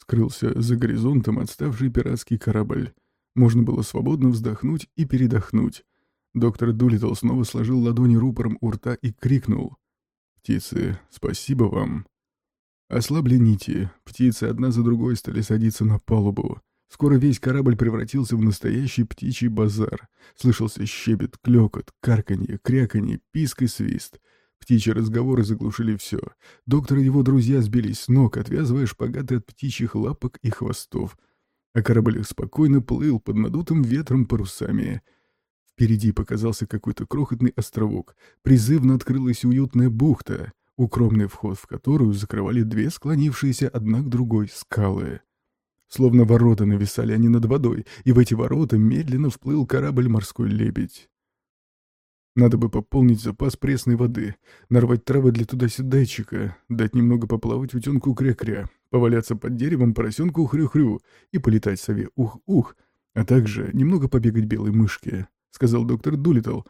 Скрылся за горизонтом отставший пиратский корабль. Можно было свободно вздохнуть и передохнуть. Доктор Дулитл снова сложил ладони рупором у рта и крикнул. «Птицы, спасибо вам!» Ослабли нити, птицы одна за другой стали садиться на палубу. Скоро весь корабль превратился в настоящий птичий базар. Слышался щебет, клёкот, карканье, кряканье, писк и свист. Птичьи разговоры заглушили все. Доктор и его друзья сбились с ног, отвязывая шпагаты от птичьих лапок и хвостов. А корабль спокойно плыл под надутым ветром парусами. Впереди показался какой-то крохотный островок. Призывно открылась уютная бухта, укромный вход в которую закрывали две склонившиеся одна к другой скалы. Словно ворота нависали они над водой, и в эти ворота медленно вплыл корабль «Морской лебедь». Надо бы пополнить запас пресной воды, нарвать травы для туда-сюдайчика, дать немного поплавать утенку кря-кря, поваляться под деревом поросенку хрю-хрю и полетать сове ух-ух, а также немного побегать белой мышке, — сказал доктор Дулитл,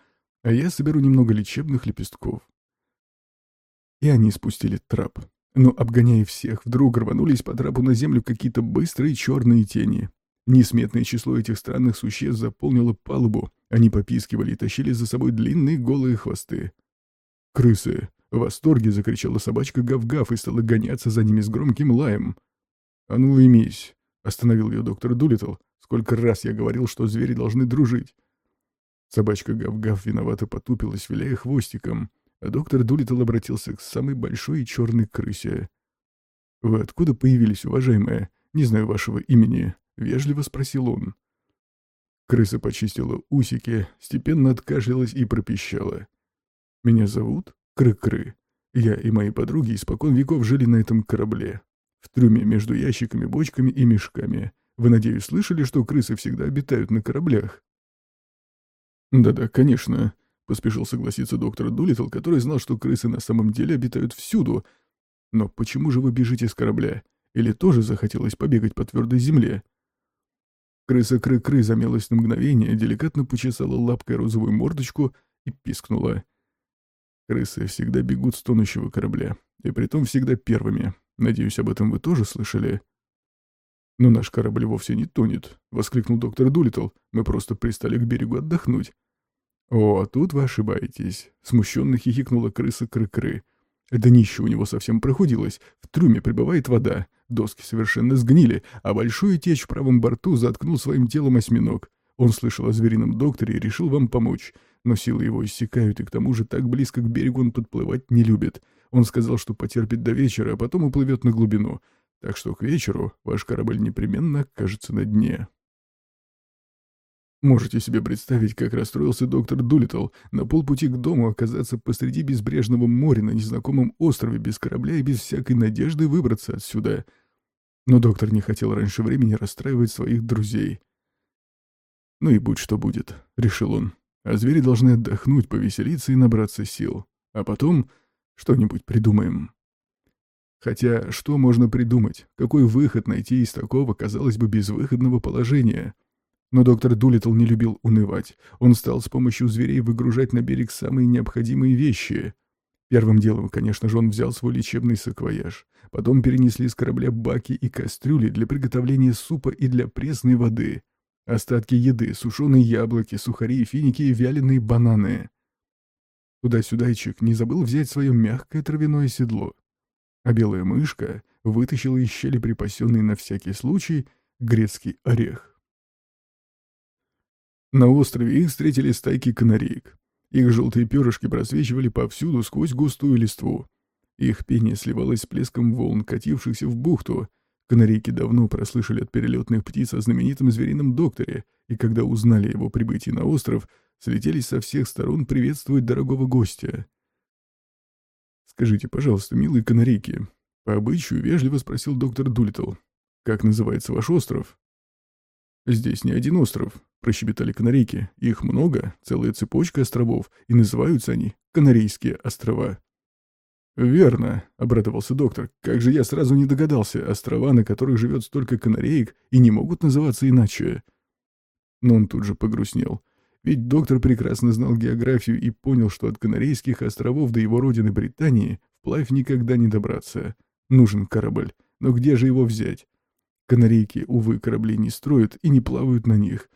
а я соберу немного лечебных лепестков. И они спустили трап. Но, обгоняя всех, вдруг рванулись по трапу на землю какие-то быстрые черные тени. Несметное число этих странных существ заполнило палубу. Они попискивали и тащили за собой длинные голые хвосты. «Крысы!» — в восторге закричала собачка Гав-Гав и стала гоняться за ними с громким лаем. «А ну уймись!» — остановил ее доктор Дулитл. «Сколько раз я говорил, что звери должны дружить!» Собачка Гав-Гав виновато потупилась, виляя хвостиком. А доктор Дулитл обратился к самой большой черной крысе. «Вы откуда появились, уважаемая? Не знаю вашего имени», — вежливо спросил он. Крыса почистила усики, степенно откашлялась и пропищала. «Меня зовут Кры-Кры. Я и мои подруги испокон веков жили на этом корабле. В трюме между ящиками, бочками и мешками. Вы, надеюсь, слышали, что крысы всегда обитают на кораблях?» «Да-да, конечно. Поспешил согласиться доктор Дулитл, который знал, что крысы на самом деле обитают всюду. Но почему же вы бежите с корабля? Или тоже захотелось побегать по твердой земле? Крыса Кры-Кры замялась на мгновение, деликатно почесала лапкой розовую мордочку и пискнула. Крысы всегда бегут с тонущего корабля, и притом всегда первыми. Надеюсь, об этом вы тоже слышали? «Но наш корабль вовсе не тонет», — воскликнул доктор Дулитл. «Мы просто пристали к берегу отдохнуть». «О, тут вы ошибаетесь», — смущенно хихикнула крыса Кры-Кры. Днище у него совсем прохудилось, в трюме прибывает вода, доски совершенно сгнили, а большую течь в правом борту заткнул своим телом осьминог. Он слышал о зверином докторе и решил вам помочь, но силы его иссякают, и к тому же так близко к берегу он подплывать не любит. Он сказал, что потерпит до вечера, а потом уплывет на глубину. Так что к вечеру ваш корабль непременно окажется на дне. Можете себе представить, как расстроился доктор Дулитл на полпути к дому оказаться посреди безбрежного моря на незнакомом острове без корабля и без всякой надежды выбраться отсюда. Но доктор не хотел раньше времени расстраивать своих друзей. «Ну и будь что будет», — решил он. «А звери должны отдохнуть, повеселиться и набраться сил. А потом что-нибудь придумаем». Хотя что можно придумать? Какой выход найти из такого, казалось бы, безвыходного положения? Но доктор Дулитл не любил унывать. Он стал с помощью зверей выгружать на берег самые необходимые вещи. Первым делом, конечно же, он взял свой лечебный саквояж. Потом перенесли с корабля баки и кастрюли для приготовления супа и для пресной воды. Остатки еды, сушеные яблоки, сухари, финики и вяленые бананы. Туда-сюдайчик не забыл взять свое мягкое травяное седло. А белая мышка вытащила из щели припасенный на всякий случай грецкий орех. На острове их встретили стайки канареек. Их желтые перышки просвечивали повсюду сквозь густую листву. Их пение сливалось с плеском волн, катившихся в бухту. Канарейки давно прослышали от перелетных птиц о знаменитом зверином докторе, и когда узнали о его прибытии на остров, слетелись со всех сторон приветствовать дорогого гостя. «Скажите, пожалуйста, милые канарейки», — по обычаю вежливо спросил доктор Дулитл, «как называется ваш остров?» «Здесь не один остров», — прощебетали канарейки. «Их много, целая цепочка островов, и называются они Канарейские острова». «Верно», — обрадовался доктор. «Как же я сразу не догадался, острова, на которых живет столько канареек, и не могут называться иначе». Но он тут же погрустнел. Ведь доктор прекрасно знал географию и понял, что от Канарейских островов до его родины Британии вплавь никогда не добраться. Нужен корабль. Но где же его взять? Канарейки, увы, корабли не строят и не плавают на них.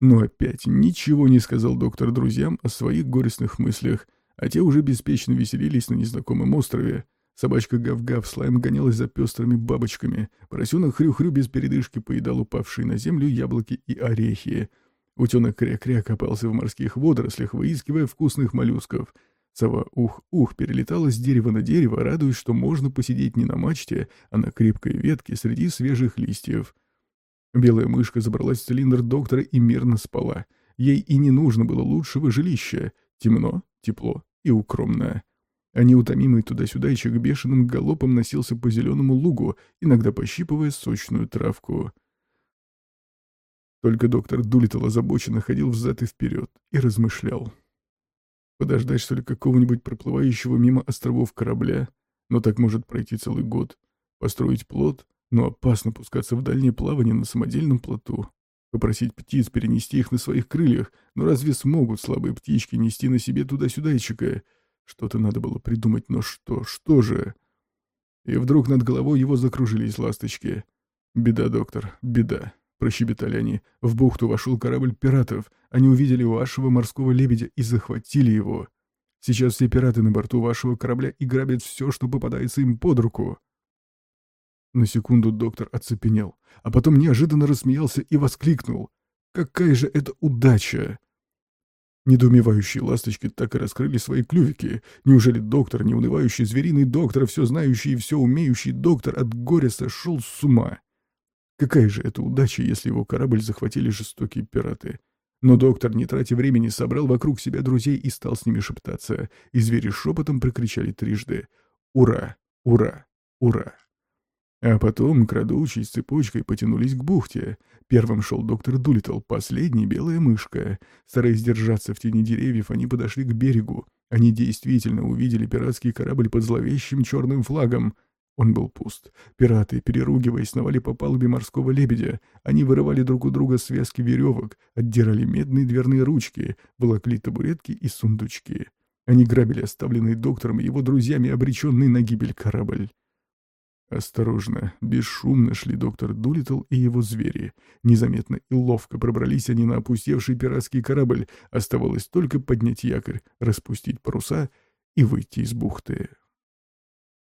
Но опять ничего не сказал доктор друзьям о своих горестных мыслях, а те уже беспечно веселились на незнакомом острове. Собачка Гав-Гав слайм гонялась за пестрыми бабочками, поросенок Хрю-Хрю без передышки поедал упавшие на землю яблоки и орехи. Утенок Кря-Кря копался в морских водорослях, выискивая вкусных моллюсков. Сова Ух-Ух перелетала с дерева на дерево, радуясь, что можно посидеть не на мачте, а на крепкой ветке среди свежих листьев. Белая мышка забралась в цилиндр доктора и мирно спала. Ей и не нужно было лучшего жилища. Темно, тепло и укромно. А неутомимый туда-сюдайчик бешеным галопом носился по зеленому лугу, иногда пощипывая сочную травку. Только доктор Дулиттл озабоченно ходил взад и вперед и размышлял. Подождать, что ли, какого-нибудь проплывающего мимо островов корабля? Но так может пройти целый год. Построить плот? Но опасно пускаться в дальнее плавание на самодельном плоту. Попросить птиц перенести их на своих крыльях, но разве смогут слабые птички нести на себе туда-сюда и Что-то надо было придумать, но что, что же? И вдруг над головой его закружились ласточки. «Беда, доктор, беда», — прощебетали они. «В бухту вошел корабль пиратов. Они увидели вашего морского лебедя и захватили его. Сейчас все пираты на борту вашего корабля и грабят все, что попадается им под руку». На секунду доктор оцепенел, а потом неожиданно рассмеялся и воскликнул. «Какая же это удача!» Недоумевающие ласточки так и раскрыли свои клювики. Неужели доктор, неунывающий звериный доктор, все знающий и все умеющий доктор от горя сошел с ума? Какая же это удача, если его корабль захватили жестокие пираты? Но доктор, не тратя времени, собрал вокруг себя друзей и стал с ними шептаться, и звери шепотом прокричали трижды «Ура! Ура! Ура!». А потом, крадучись цепочкой, потянулись к бухте. Первым шел доктор Дулитл, последний — белая мышка. Стараясь держаться в тени деревьев, они подошли к берегу. Они действительно увидели пиратский корабль под зловещим черным флагом. Он был пуст. Пираты, переругиваясь, сновали по палубе морского лебедя. Они вырывали друг у друга связки веревок, отдирали медные дверные ручки, волокли табуретки и сундучки. Они грабили оставленный доктором и его друзьями обреченный на гибель корабль. Осторожно, бесшумно шли доктор Дулитл и его звери. Незаметно и ловко пробрались они на опустевший пиратский корабль. Оставалось только поднять якорь, распустить паруса и выйти из бухты.